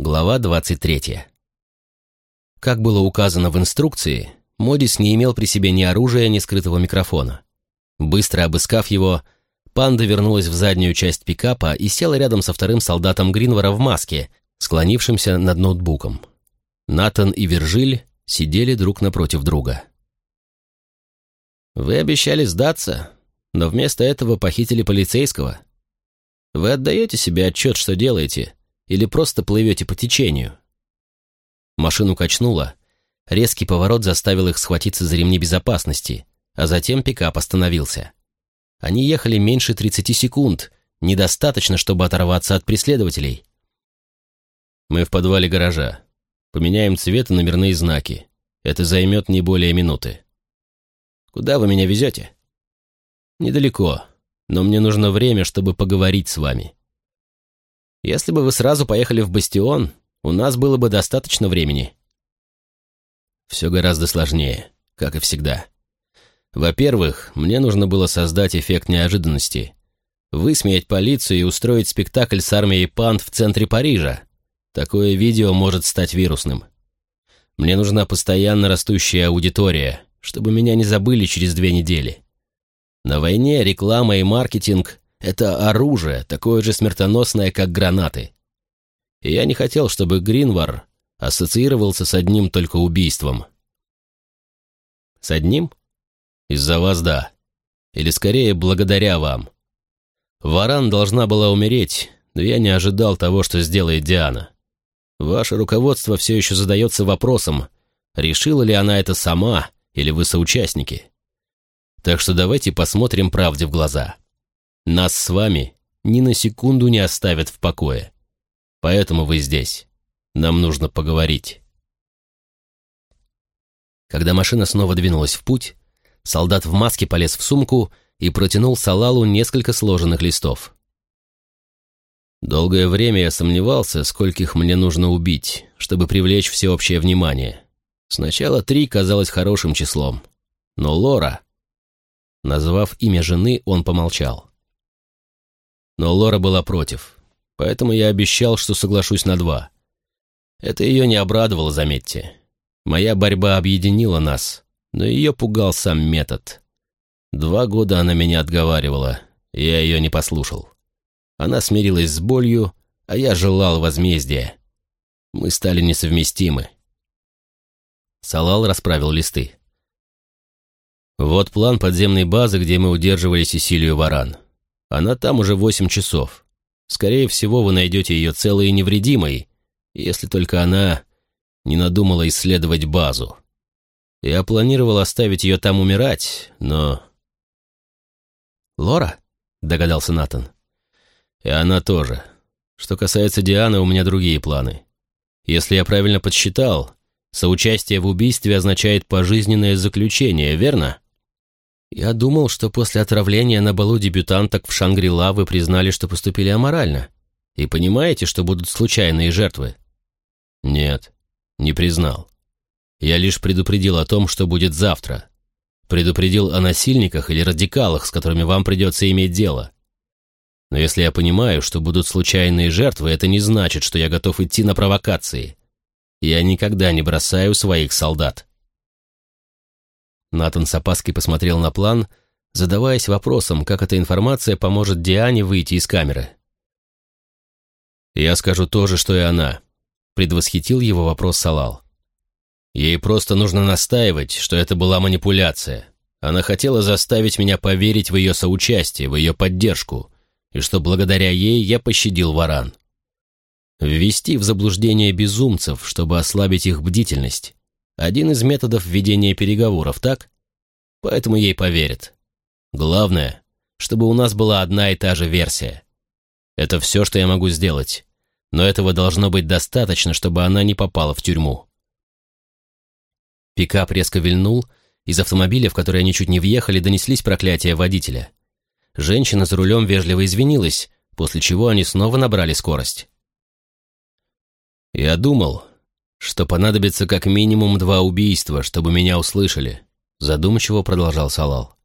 Глава 23. Как было указано в инструкции, Модис не имел при себе ни оружия, ни скрытого микрофона. Быстро обыскав его, панда вернулась в заднюю часть пикапа и села рядом со вторым солдатом Гринвара в маске, склонившимся над ноутбуком. Натан и Вержиль сидели друг напротив друга. «Вы обещали сдаться, но вместо этого похитили полицейского. Вы отдаете себе отчет, что делаете?» Или просто плывете по течению. Машину качнуло, резкий поворот заставил их схватиться за ремни безопасности, а затем пикап остановился. Они ехали меньше 30 секунд, недостаточно, чтобы оторваться от преследователей. «Мы в подвале гаража. Поменяем цвет и номерные знаки. Это займет не более минуты». «Куда вы меня везете?» «Недалеко, но мне нужно время, чтобы поговорить с вами». Если бы вы сразу поехали в Бастион, у нас было бы достаточно времени. Все гораздо сложнее, как и всегда. Во-первых, мне нужно было создать эффект неожиданности. Высмеять полицию и устроить спектакль с армией панд в центре Парижа. Такое видео может стать вирусным. Мне нужна постоянно растущая аудитория, чтобы меня не забыли через две недели. На войне реклама и маркетинг это оружие, такое же смертоносное, как гранаты. И я не хотел, чтобы Гринвар ассоциировался с одним только убийством. С одним? Из-за вас, да. Или скорее, благодаря вам. Варан должна была умереть, но я не ожидал того, что сделает Диана. Ваше руководство все еще задается вопросом, решила ли она это сама, или вы соучастники. Так что давайте посмотрим правде в глаза. Нас с вами ни на секунду не оставят в покое. Поэтому вы здесь. Нам нужно поговорить. Когда машина снова двинулась в путь, солдат в маске полез в сумку и протянул Салалу несколько сложенных листов. Долгое время я сомневался, скольких мне нужно убить, чтобы привлечь всеобщее внимание. Сначала три казалось хорошим числом, но Лора... Назвав имя жены, он помолчал. Но Лора была против, поэтому я обещал, что соглашусь на два. Это ее не обрадовало, заметьте. Моя борьба объединила нас, но ее пугал сам метод. Два года она меня отговаривала, я ее не послушал. Она смирилась с болью, а я желал возмездия. Мы стали несовместимы. Салал расправил листы. Вот план подземной базы, где мы удерживали Сесилию Варан. Она там уже восемь часов. Скорее всего, вы найдете ее целой и невредимой, если только она не надумала исследовать базу. Я планировал оставить ее там умирать, но... «Лора?» — догадался Натан. «И она тоже. Что касается Дианы, у меня другие планы. Если я правильно подсчитал, соучастие в убийстве означает пожизненное заключение, верно?» «Я думал, что после отравления на балу дебютанток в Шангри-Ла вы признали, что поступили аморально, и понимаете, что будут случайные жертвы». «Нет, не признал. Я лишь предупредил о том, что будет завтра. Предупредил о насильниках или радикалах, с которыми вам придется иметь дело. Но если я понимаю, что будут случайные жертвы, это не значит, что я готов идти на провокации. Я никогда не бросаю своих солдат». Натан с опаской посмотрел на план, задаваясь вопросом, как эта информация поможет Диане выйти из камеры. «Я скажу то же, что и она», — предвосхитил его вопрос Салал. «Ей просто нужно настаивать, что это была манипуляция. Она хотела заставить меня поверить в ее соучастие, в ее поддержку, и что благодаря ей я пощадил варан. Ввести в заблуждение безумцев, чтобы ослабить их бдительность, один из методов ведения переговоров, так? Поэтому ей поверят. Главное, чтобы у нас была одна и та же версия. Это все, что я могу сделать. Но этого должно быть достаточно, чтобы она не попала в тюрьму. Пикап резко вильнул, из автомобиля, в который они чуть не въехали, донеслись проклятия водителя. Женщина за рулем вежливо извинилась, после чего они снова набрали скорость. «Я думал, что понадобится как минимум два убийства, чтобы меня услышали», — задумчиво продолжал Салал.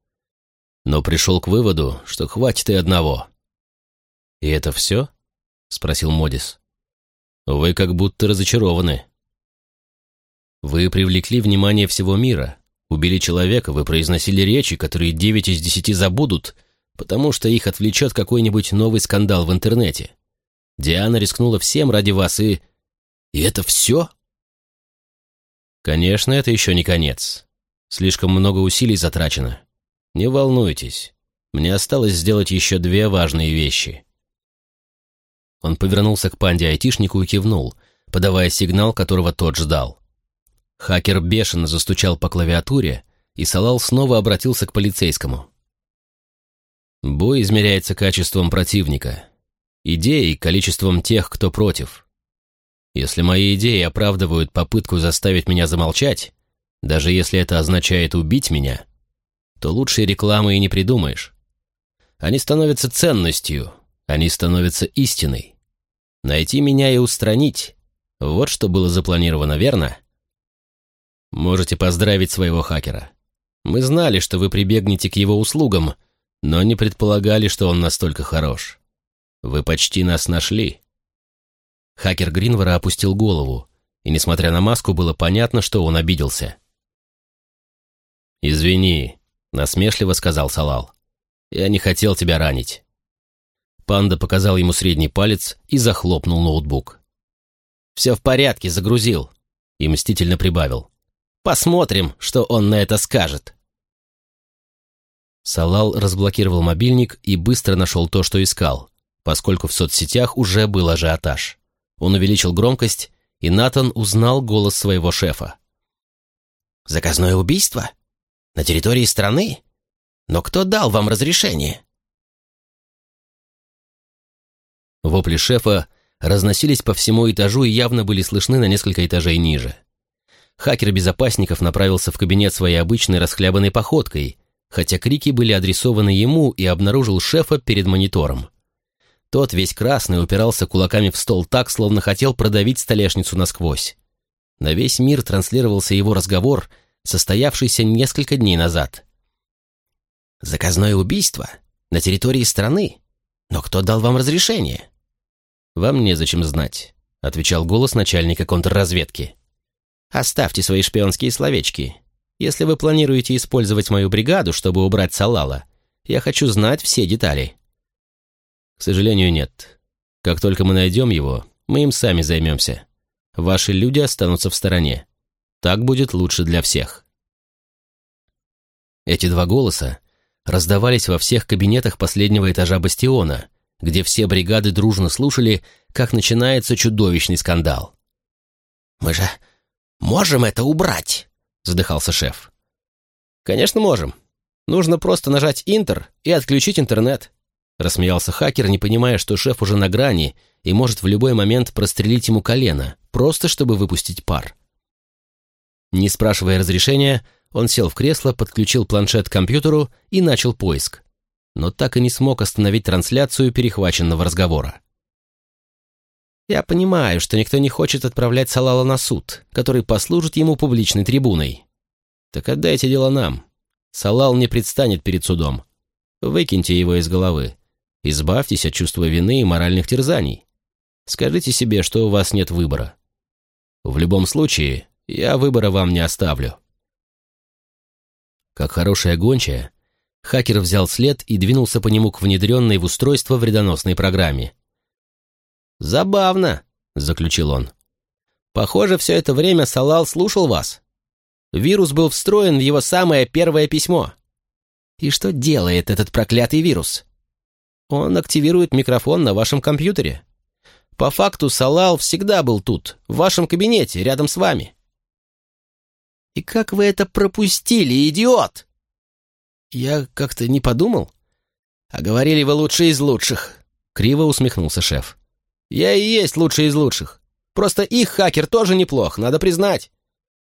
«Но пришел к выводу, что хватит и одного». «И это все?» — спросил Модис. Вы как будто разочарованы. Вы привлекли внимание всего мира, убили человека, вы произносили речи, которые девять из десяти забудут, потому что их отвлечет какой-нибудь новый скандал в интернете. Диана рискнула всем ради вас и... И это все? Конечно, это еще не конец. Слишком много усилий затрачено. Не волнуйтесь, мне осталось сделать еще две важные вещи. Он повернулся к панде-айтишнику и кивнул, подавая сигнал, которого тот ждал. Хакер бешено застучал по клавиатуре, и Салал снова обратился к полицейскому. Бой измеряется качеством противника, идеей, количеством тех, кто против. Если мои идеи оправдывают попытку заставить меня замолчать, даже если это означает убить меня, то лучшей рекламы и не придумаешь. Они становятся ценностью, они становятся истиной. Найти меня и устранить — вот что было запланировано, верно? Можете поздравить своего хакера. Мы знали, что вы прибегнете к его услугам, но не предполагали, что он настолько хорош. Вы почти нас нашли. Хакер Гринвара опустил голову, и, несмотря на маску, было понятно, что он обиделся. «Извини», — насмешливо сказал Салал. «Я не хотел тебя ранить». Панда показал ему средний палец и захлопнул ноутбук. «Все в порядке, загрузил», и мстительно прибавил. Посмотрим, что он на это скажет. Салал разблокировал мобильник и быстро нашел то, что искал, поскольку в соцсетях уже был ажиотаж. Он увеличил громкость, и Натан узнал голос своего шефа. «Заказное убийство? На территории страны? Но кто дал вам разрешение?» Вопли шефа разносились по всему этажу и явно были слышны на несколько этажей ниже. Хакер безопасников направился в кабинет своей обычной расхлябанной походкой, хотя крики были адресованы ему и обнаружил шефа перед монитором. Тот, весь красный, упирался кулаками в стол так, словно хотел продавить столешницу насквозь. На весь мир транслировался его разговор, состоявшийся несколько дней назад. «Заказное убийство? На территории страны? Но кто дал вам разрешение?» «Вам незачем знать», — отвечал голос начальника контрразведки. Оставьте свои шпионские словечки. Если вы планируете использовать мою бригаду, чтобы убрать Салала, я хочу знать все детали». «К сожалению, нет. Как только мы найдем его, мы им сами займемся. Ваши люди останутся в стороне. Так будет лучше для всех». Эти два голоса раздавались во всех кабинетах последнего этажа бастиона, где все бригады дружно слушали, как начинается чудовищный скандал. «Мы же можем это убрать?» — задыхался шеф. «Конечно можем. Нужно просто нажать «Интер» и отключить интернет», — рассмеялся хакер, не понимая, что шеф уже на грани и может в любой момент прострелить ему колено, просто чтобы выпустить пар. Не спрашивая разрешения, он сел в кресло, подключил планшет к компьютеру и начал поиск, но так и не смог остановить трансляцию перехваченного разговора. Я понимаю, что никто не хочет отправлять Салала на суд, который послужит ему публичной трибуной. Так отдайте дело нам. Салал не предстанет перед судом. Выкиньте его из головы. Избавьтесь от чувства вины и моральных терзаний. Скажите себе, что у вас нет выбора. В любом случае, я выбора вам не оставлю. Как хорошая гончая, хакер взял след и двинулся по нему к внедренной в устройство вредоносной программе. «Забавно», — заключил он. «Похоже, все это время Салал слушал вас. Вирус был встроен в его самое первое письмо. И что делает этот проклятый вирус? Он активирует микрофон на вашем компьютере. По факту Салал всегда был тут, в вашем кабинете, рядом с вами. И как вы это пропустили, идиот? Я как-то не подумал. А говорили вы лучшие из лучших. Криво усмехнулся шеф. Я и есть лучший из лучших. Просто их хакер тоже неплох, надо признать.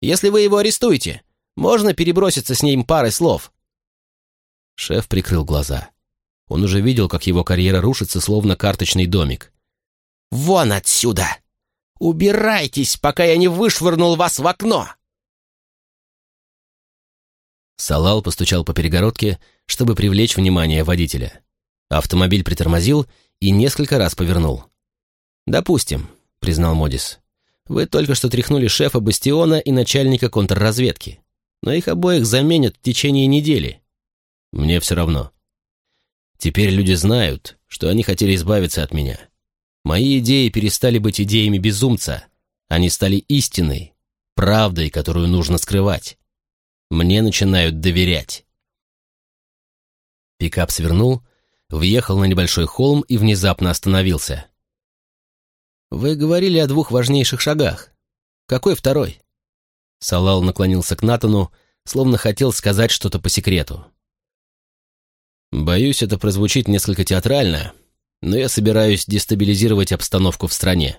Если вы его арестуете, можно переброситься с ним парой слов». Шеф прикрыл глаза. Он уже видел, как его карьера рушится, словно карточный домик. «Вон отсюда! Убирайтесь, пока я не вышвырнул вас в окно!» Салал постучал по перегородке, чтобы привлечь внимание водителя. Автомобиль притормозил и несколько раз повернул. Допустим. признал Модис. «Вы только что тряхнули шефа Бастиона и начальника контрразведки, но их обоих заменят в течение недели. Мне все равно. Теперь люди знают, что они хотели избавиться от меня. Мои идеи перестали быть идеями безумца, они стали истиной, правдой, которую нужно скрывать. Мне начинают доверять». Пикап свернул, въехал на небольшой холм и внезапно остановился. «Вы говорили о двух важнейших шагах. Какой второй?» Салал наклонился к Натану, словно хотел сказать что-то по секрету. «Боюсь, это прозвучит несколько театрально, но я собираюсь дестабилизировать обстановку в стране».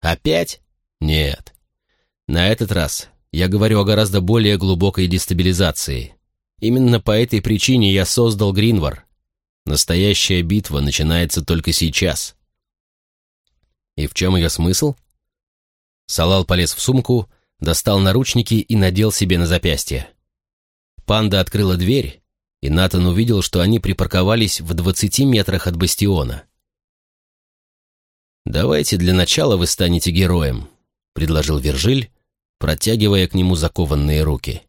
«Опять?» «Нет. На этот раз я говорю о гораздо более глубокой дестабилизации. Именно по этой причине я создал Гринвар. Настоящая битва начинается только сейчас». И в чем ее смысл? Салал полез в сумку, достал наручники и надел себе на запястье. Панда открыла дверь, и Натан увидел, что они припарковались в двадцати метрах от бастиона. «Давайте для начала вы станете героем», — предложил Вержиль, протягивая к нему закованные руки.